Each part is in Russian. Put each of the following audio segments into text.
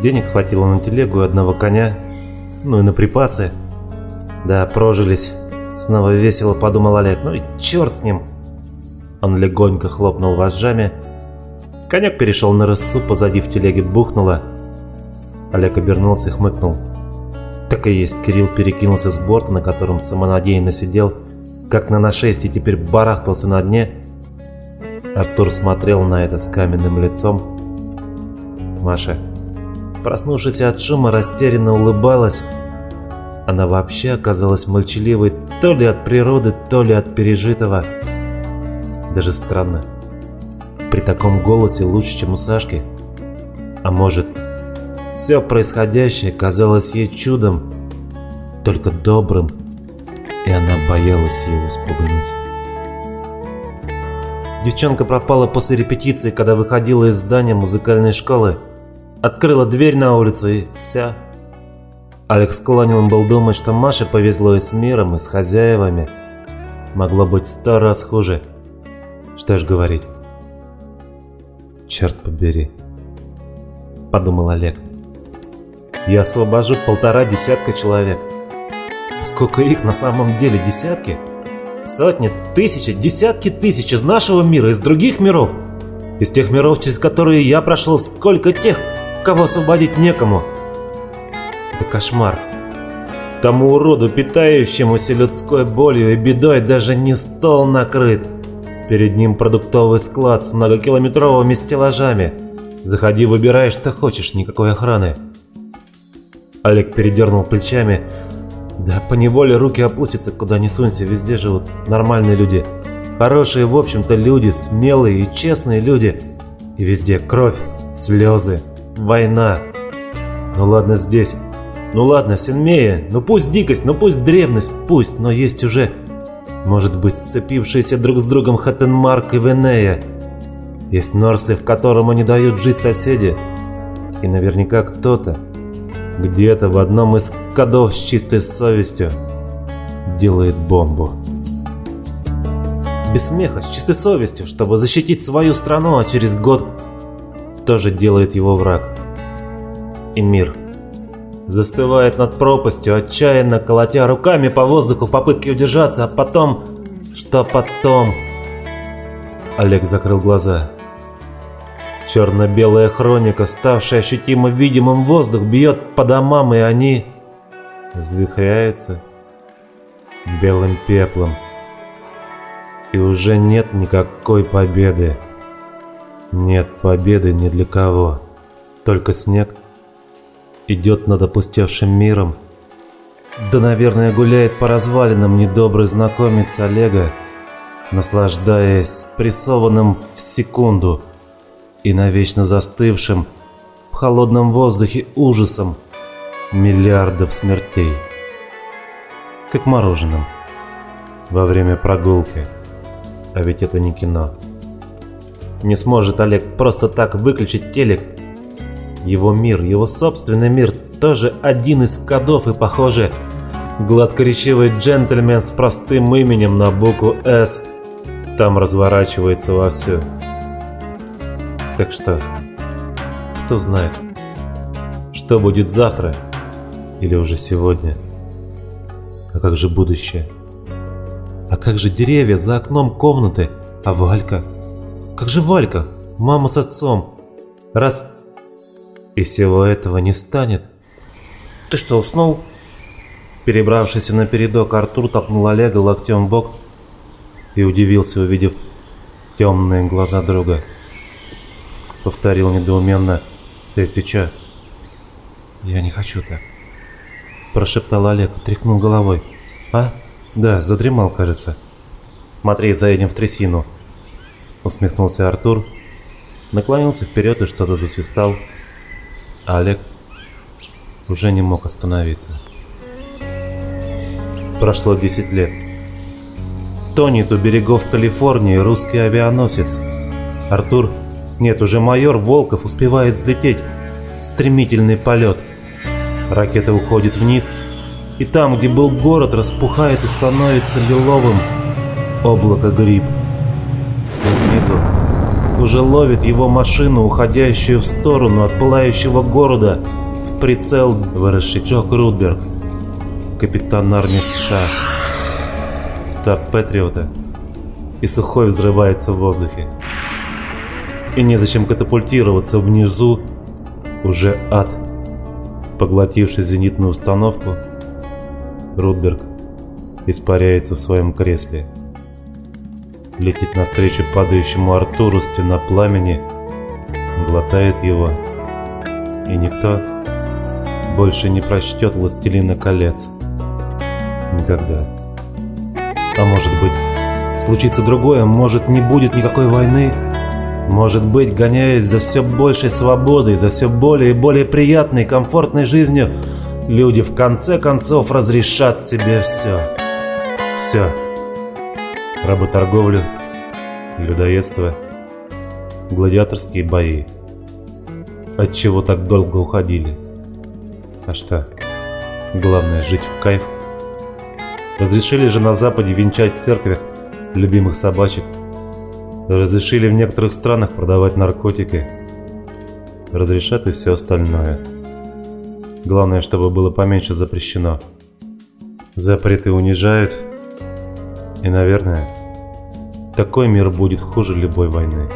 Денег хватило на телегу и одного коня, ну и на припасы. Да, прожились. Снова весело подумал Олег. Ну и черт с ним. Он легонько хлопнул вожжами. Конек перешел на рысцу, позади в телеге бухнуло. Олег обернулся и хмыкнул. Так и есть, Кирилл перекинулся с борта, на котором самонадеянно сидел, как на нашествии теперь барахтался на дне. Артур смотрел на это с каменным лицом. Маша, проснувшись от шума, растерянно улыбалась. Она вообще оказалась молчаливой то ли от природы, то ли от пережитого. Даже странно. При таком голосе лучше, чем у Сашки. А может, все происходящее казалось ей чудом, только добрым, и она боялась его спугнуть. Девчонка пропала после репетиции, когда выходила из здания музыкальной школы. Открыла дверь на улицу и вся. Алекс склонен был думать, что Маше повезло и с миром, и с хозяевами. Могло быть сто раз хуже. Что ж говорить. Черт побери. Подумал Олег. Я освобожу полтора десятка человек. Сколько их на самом деле? Десятки? Сотни, тысячи, десятки тысяч из нашего мира, из других миров. Из тех миров, через которые я прошел, сколько тех, кого освободить некому. Это кошмар. Тому уроду, питающемуся людской болью и бедой, даже не стол накрыт. Перед ним продуктовый склад с многокилометровыми стеллажами. Заходи, выбирай, что хочешь, никакой охраны. Олег передернул плечами. Да по неволе руки опустятся, куда ни сунься, везде живут нормальные люди. Хорошие, в общем-то, люди, смелые и честные люди. И везде кровь, слезы, война. Ну ладно здесь, ну ладно, в Сенмее, ну пусть дикость, ну пусть древность, пусть, но есть уже, может быть, сцепившиеся друг с другом Хаттенмарк и Венея. Есть Норсли, в котором они дают жить соседи. И наверняка кто-то, где-то в одном из кодов с чистой совестью, делает бомбу. Без смеха, с чистой совестью, чтобы защитить свою страну, а через год тоже делает его враг. И мир застывает над пропастью, отчаянно колотя руками по воздуху в попытке удержаться, а потом... Что потом? Олег закрыл глаза. Черно-белая хроника, ставшая ощутимо видимым воздух, бьет по домам, и они взвихряются белым пеплом. И уже нет никакой победы. Нет победы ни для кого. Только снег — идет над опустевшим миром. Да, наверное, гуляет по развалинам недобрый знакомец Олега, наслаждаясь спрессованным в секунду и навечно застывшим в холодном воздухе ужасом миллиардов смертей. Как мороженым во время прогулки. А ведь это не кино. Не сможет Олег просто так выключить телек его мир, его собственный мир, тоже один из кодов и, похоже, гладкоречивый джентльмен с простым именем на букву «С» там разворачивается вовсю. Так что, кто знает, что будет завтра или уже сегодня. А как же будущее? А как же деревья за окном комнаты? А Валька? Как же Валька? Мама с отцом? Раз и всего этого не станет. Ты что, уснул? Перебравшийся на передок, Артур толкнул Олега локтем в бок и удивился, увидев темные глаза друга. Повторил недоуменно. «Ты, ты чё?» «Я не хочу так», – прошептал Олег, тряхнул головой. «А? Да, задремал, кажется». «Смотри, заедем в трясину», – усмехнулся Артур, наклонился вперед и что-то засвистал. Олег уже не мог остановиться. Прошло 10 лет. Тонет у берегов Калифорнии русский авианосец. Артур, нет, уже майор Волков успевает взлететь. Стремительный полет. Ракета уходит вниз, и там, где был город, распухает и становится лиловым облако гриб. Снизу уже ловит его машину, уходящую в сторону от пылающего города, в прицел выросший Рудберг, капитан армии США. Стаб Патриота и сухой взрывается в воздухе. И незачем катапультироваться внизу, уже ад, поглотивший зенитную установку, Рудберг испаряется в своем кресле. Летит навстречу падающему Артуру стена пламени, глотает его, и никто больше не прочтет «Властелина колец». Никогда. А может быть, случится другое, может не будет никакой войны, может быть, гоняясь за все большей свободой, за все более и более приятной и комфортной жизнью, люди в конце концов разрешат себе все. Все. Работорговлю, людоедство, гладиаторские бои. От чего так долго уходили? А что? Главное жить в кайф. Разрешили же на Западе венчать в церквях любимых собачек. Разрешили в некоторых странах продавать наркотики. Разрешат и все остальное. Главное, чтобы было поменьше запрещено. Запреты унижают. И, наверное, такой мир будет хуже любой войны.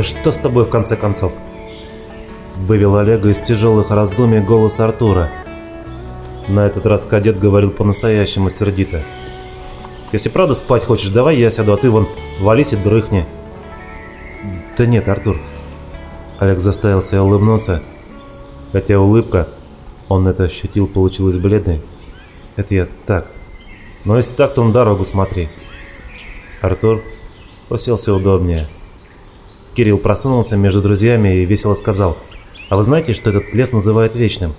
«Да что с тобой в конце концов?» Вывел Олега из тяжелых раздумий голос Артура. На этот раз кадет говорил по-настоящему сердито. «Если правда спать хочешь, давай я сяду, а ты вон вались и дрыхни». «Да нет, Артур». Олег заставил себя улыбнуться, хотя улыбка, он это ощутил, получилась бледной. «Это я так. Но если так, то на дорогу смотри». Артур уселся удобнее. Кирилл просунулся между друзьями и весело сказал, «А вы знаете, что этот лес называют вечным?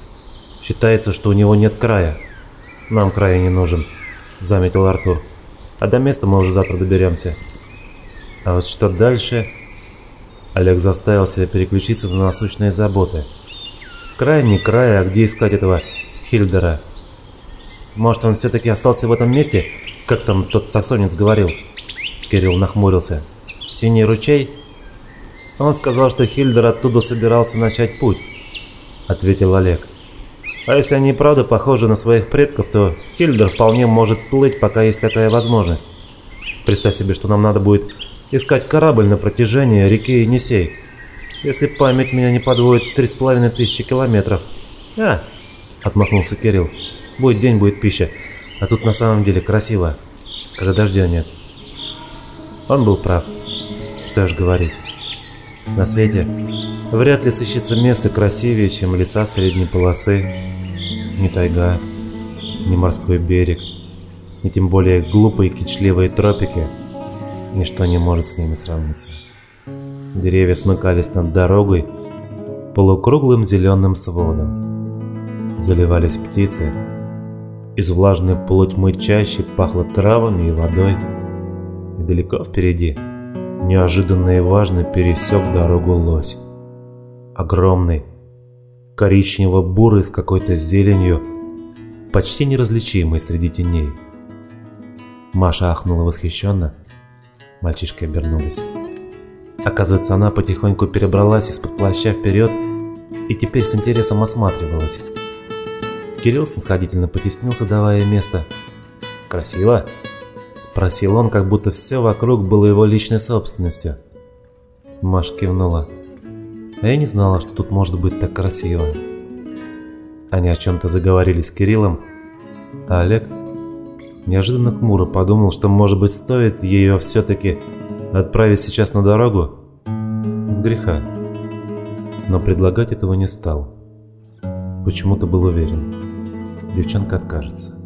Считается, что у него нет края». «Нам края не нужен», — заметил Артур. «А до места мы уже завтра доберемся». А вот что дальше? Олег заставил себя переключиться на насущные заботы. Край не край, а где искать этого Хильдера? Может, он все-таки остался в этом месте, как там тот саксонец говорил? Кирилл нахмурился. Синий ручей? Он сказал, что Хильдер оттуда собирался начать путь, ответил Олег. А если они правда похожи на своих предков, то Хильдер вполне может плыть, пока есть такая возможность. Представь себе, что нам надо будет искать корабль на протяжении реки Енисей. Если память меня не подводит, три с половиной тысячи километров. А, отмахнулся Кирилл. Будет день, будет пища. А тут на самом деле красиво, когда дождя нет. Он был прав. Что ж говорить. На свете вряд ли сыщется место красивее, чем леса средней полосы. Ни тайга, ни морской берег, ни тем более глупые кичливые тропики. Ничто не может с ними сравниться. Деревья смыкались над дорогой полукруглым зеленым сводом. Заливались птицы. Из влажной полутьмы чаще пахло травами и водой. И далеко впереди – неожиданно и важно пересек дорогу лось. Огромный, коричнево-бурый с какой-то зеленью, почти неразличимый среди теней. Маша ахнула восхищенно. Мальчишки обернулись. Оказывается, она потихоньку перебралась из-под плаща вперед и теперь с интересом осматривалась. Кирилл снисходительно потеснился, давая место. «Красиво?» Спросил он, как будто все вокруг было его личной собственностью. Маш кивнула. А я не знала, что тут может быть так красиво. Они о чем-то заговорили с Кириллом, а Олег неожиданно хмуро подумал, что, может быть, стоит ее все-таки Отправить сейчас на дорогу? От греха. Но предлагать этого не стал. Почему-то был уверен. Девчонка откажется.